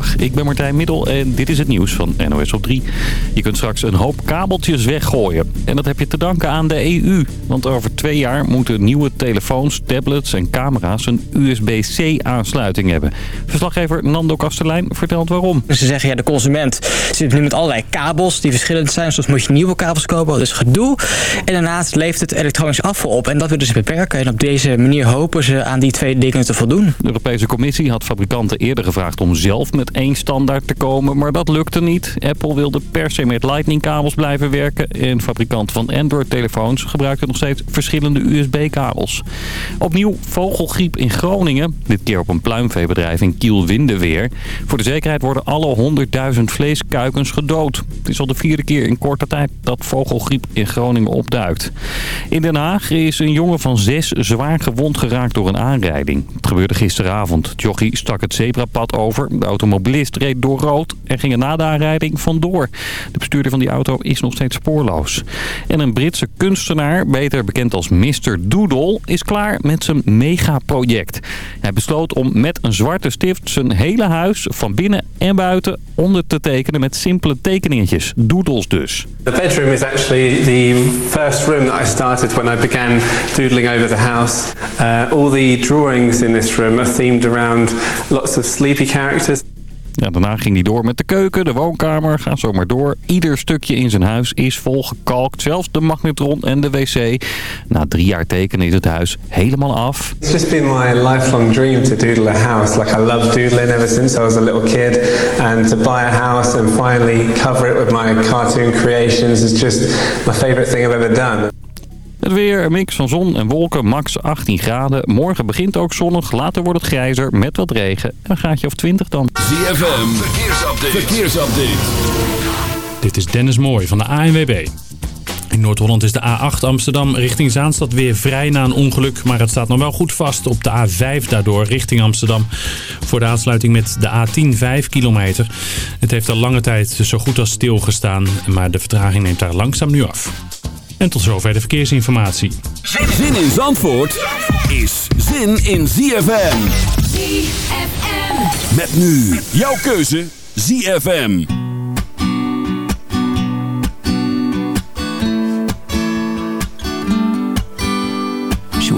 Goedemiddag, ik ben Martijn Middel en dit is het nieuws van NOS op 3. Je kunt straks een hoop kabeltjes weggooien. En dat heb je te danken aan de EU. Want over twee jaar moeten nieuwe telefoons, tablets en camera's een USB-C-aansluiting hebben. Verslaggever Nando Kastelein vertelt waarom. Ze zeggen, ja, de consument zit nu met allerlei kabels die verschillend zijn. Soms moet je nieuwe kabels kopen, dat is gedoe. En daarnaast levert het elektronisch afval op. En dat willen ze beperken. En op deze manier hopen ze aan die twee dingen te voldoen. De Europese Commissie had fabrikanten eerder gevraagd om zelf met één standaard te komen, maar dat lukte niet. Apple wilde per se met lightning-kabels blijven werken en fabrikanten van Android-telefoons gebruikten nog steeds verschillende USB-kabels. Opnieuw vogelgriep in Groningen, dit keer op een pluimveebedrijf in Kiel-Windeweer. Voor de zekerheid worden alle 100.000 vleeskuikens gedood. Het is al de vierde keer in korte tijd dat vogelgriep in Groningen opduikt. In Den Haag is een jongen van zes zwaar gewond geraakt door een aanrijding. Het gebeurde gisteravond. Jochie stak het zebrapad over. De automobilist reed door rood en ging er na de aanrijding vandoor. De bestuurder van die auto is nog steeds spoorloos. En een Britse kunstenaar, beter bekend als Mr. Doodle, is klaar met zijn megaproject. Hij besloot om met een zwarte stift zijn hele huis van binnen en buiten onder te tekenen met simpele tekeningetjes. Doodles dus. The bedroom is actually the first room that I started when I began doodling over the house. Uh, all the drawings in this room are themed around lots of sleepy characters. Ja, daarna ging hij door met de keuken, de woonkamer, ga zo maar door. Ieder stukje in zijn huis is volgekalkt, zelfs de magnetron en de wc. Na drie jaar tekenen is het huis helemaal af. It's just been my lifelong dream to doodle a house. Like I love doodling ever since I was a little kid. And to buy a house and finally cover it with my cartoon creations is just my favorite thing I've ever done. Het weer, een mix van zon en wolken, max 18 graden. Morgen begint ook zonnig, later wordt het grijzer met wat regen. En een gaatje of 20 dan. ZFM, verkeersupdate. verkeersupdate. Dit is Dennis Mooij van de ANWB. In Noord-Holland is de A8 Amsterdam richting Zaanstad weer vrij na een ongeluk. Maar het staat nog wel goed vast op de A5 daardoor richting Amsterdam. Voor de aansluiting met de A10 5 kilometer. Het heeft al lange tijd zo goed als stilgestaan. Maar de vertraging neemt daar langzaam nu af. En tot zover de verkeersinformatie. Zin in Zandvoort is zin in ZFM. ZFM. Met nu jouw keuze ZFM.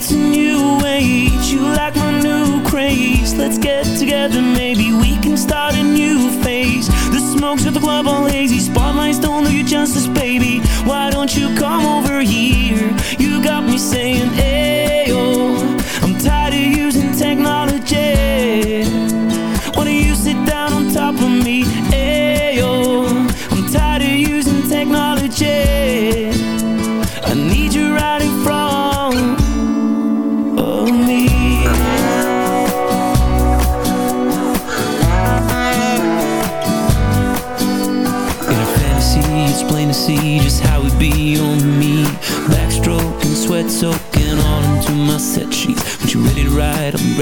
it's a new age. You like my new craze. Let's get together, maybe we can start a new phase. The smokes at the club all hazy Spotlights don't do you justice, baby. Why don't you come over here? You got me saying, ayo I'm tired of using technology. Why don't you sit down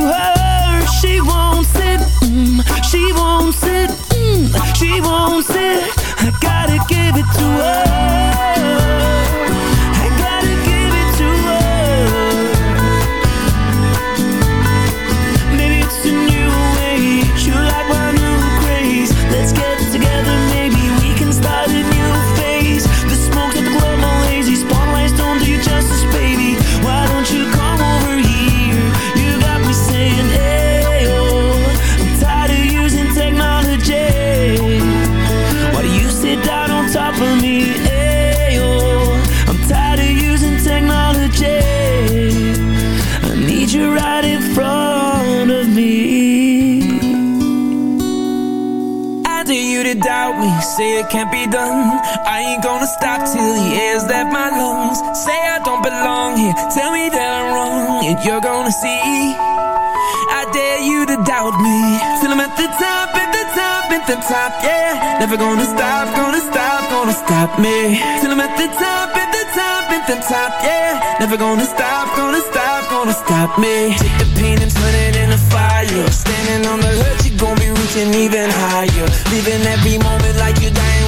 to done. I ain't gonna stop till the air's left my lungs. Say I don't belong here, tell me that I'm wrong, and you're gonna see. I dare you to doubt me, till I'm at the top, at the top, at the top, yeah. Never gonna stop, gonna stop, gonna stop me, till I'm at the top, at the top, at the top, yeah. Never gonna stop, gonna stop, gonna stop me. Take the pain and turn it into fire. Standing on the edge, you're gonna be reaching even higher. Living every moment like you're dying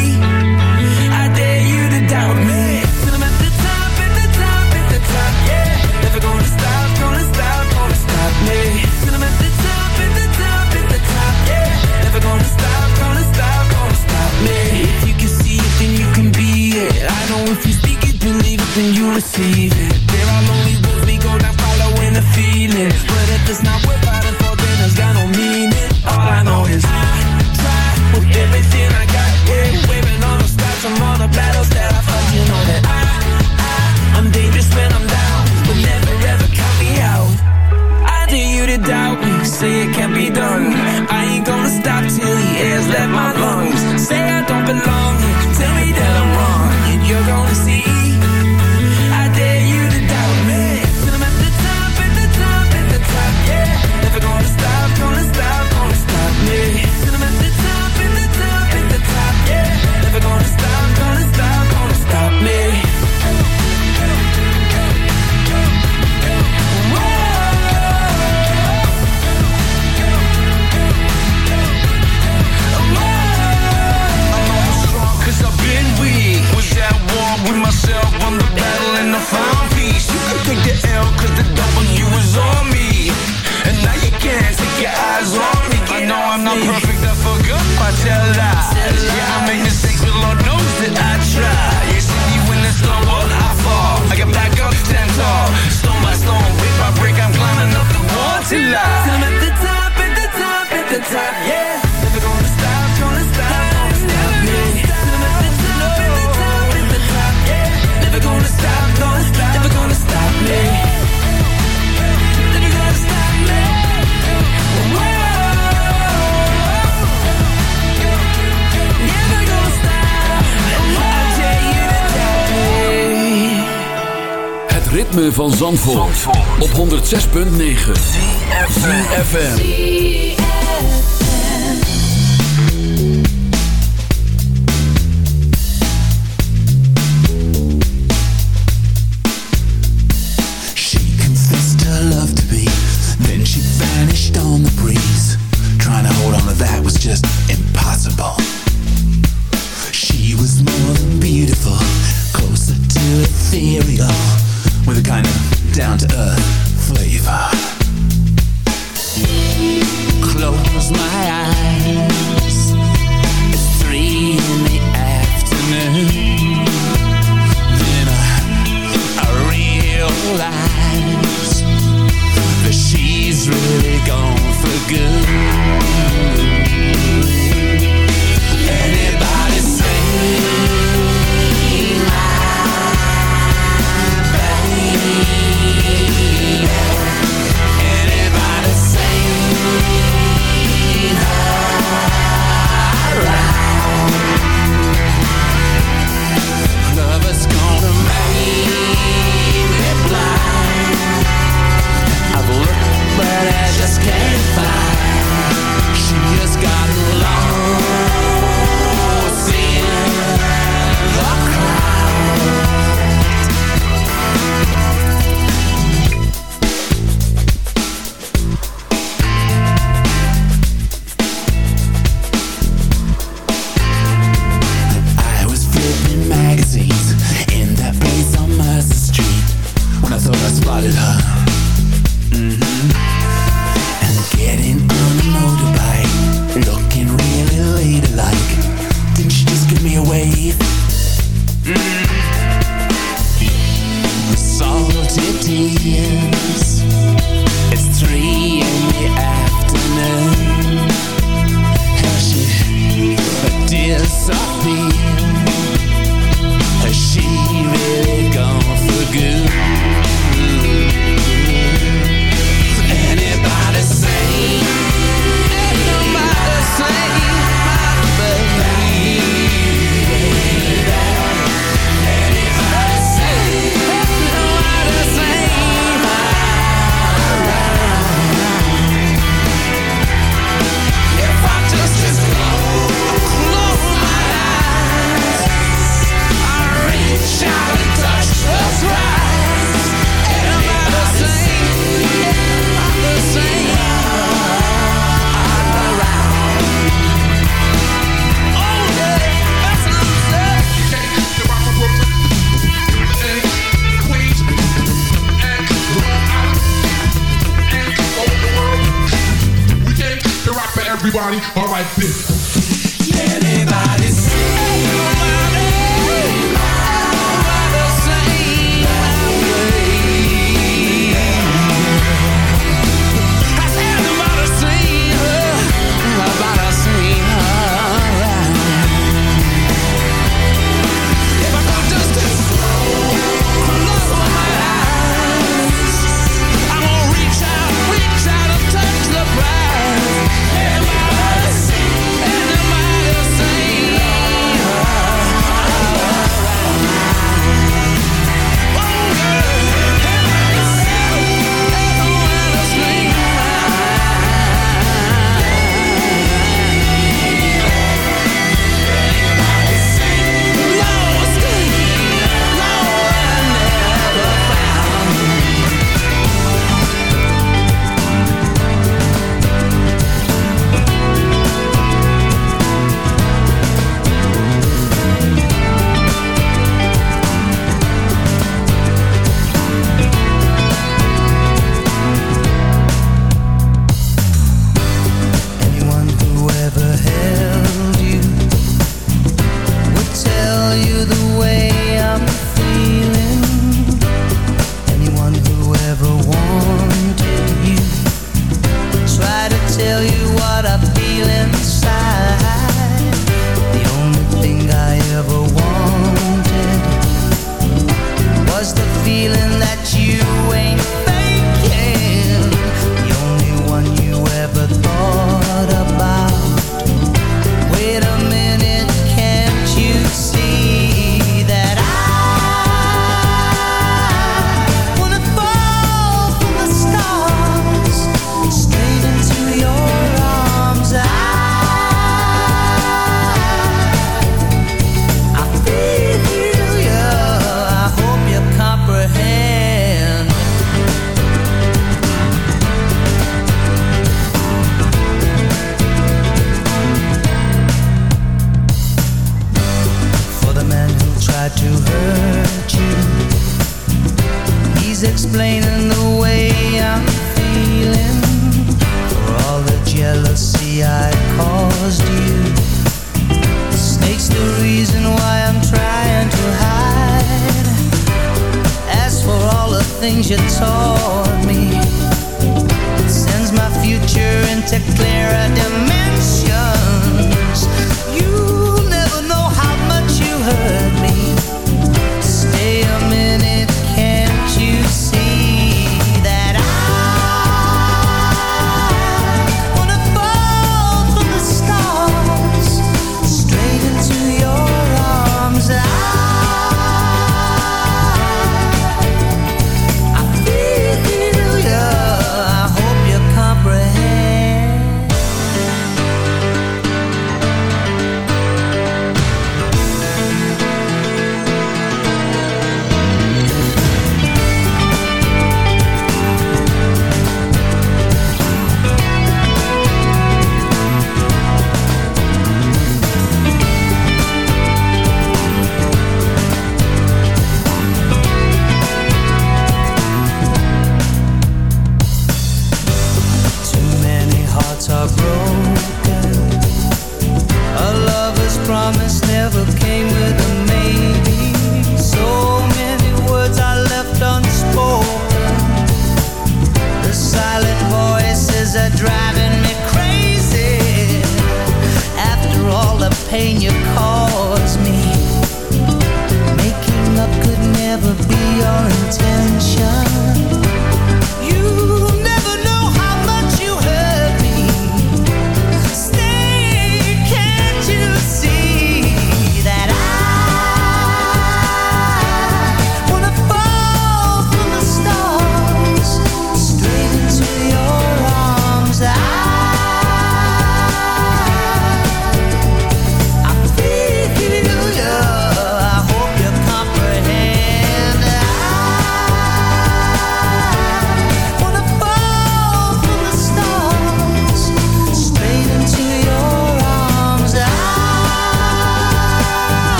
Then you receive it. There are lonely roads we go down, following the feeling. But if it's not worth fighting for, then it's got no meaning. All I know is I try with everything I got. Yeah, waving all the scars 106.9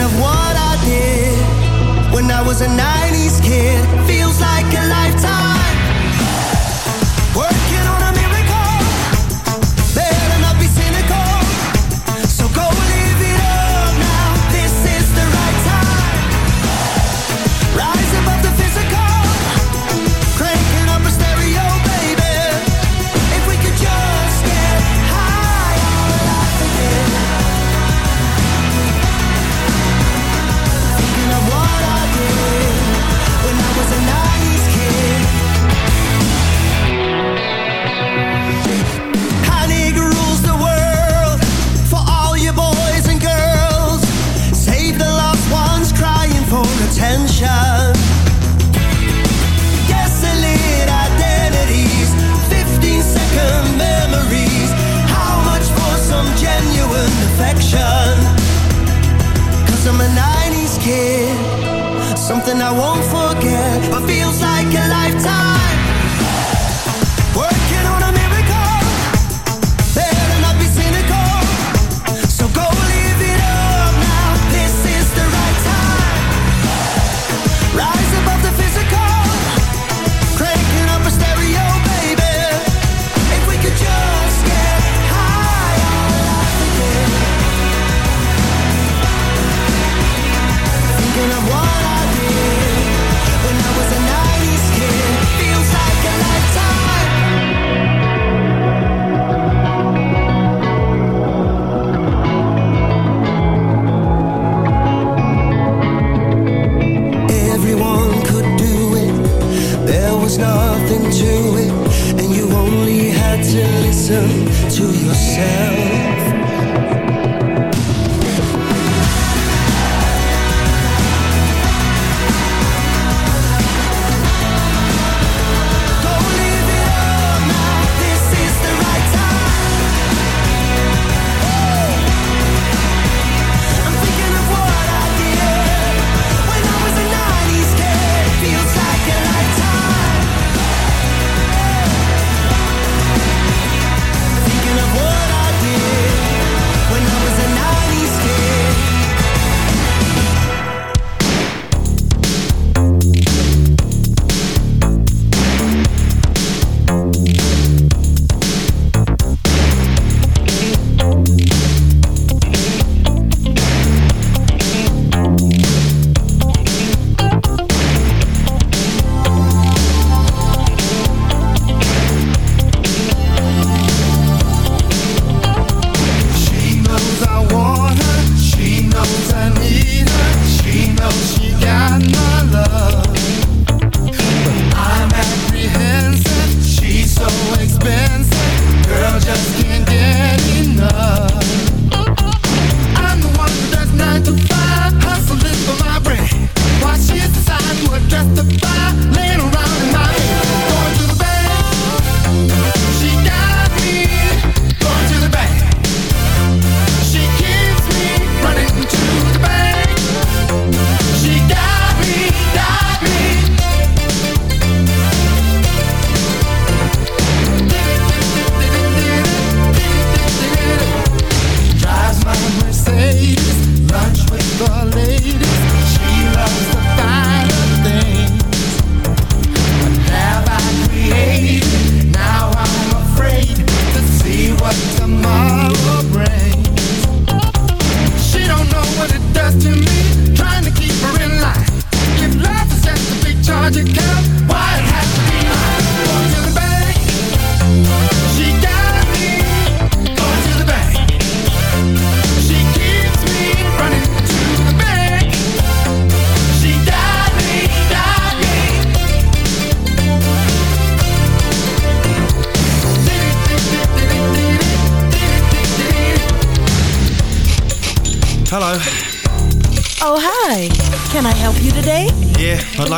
of what I did when I was a 90s kid.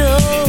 show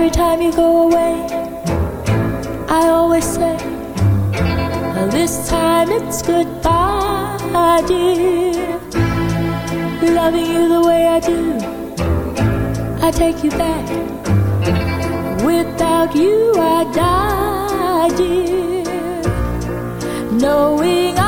Every time you go away, I always say, well, This time it's goodbye, dear. Loving you the way I do, I take you back. Without you, I die, dear. Knowing I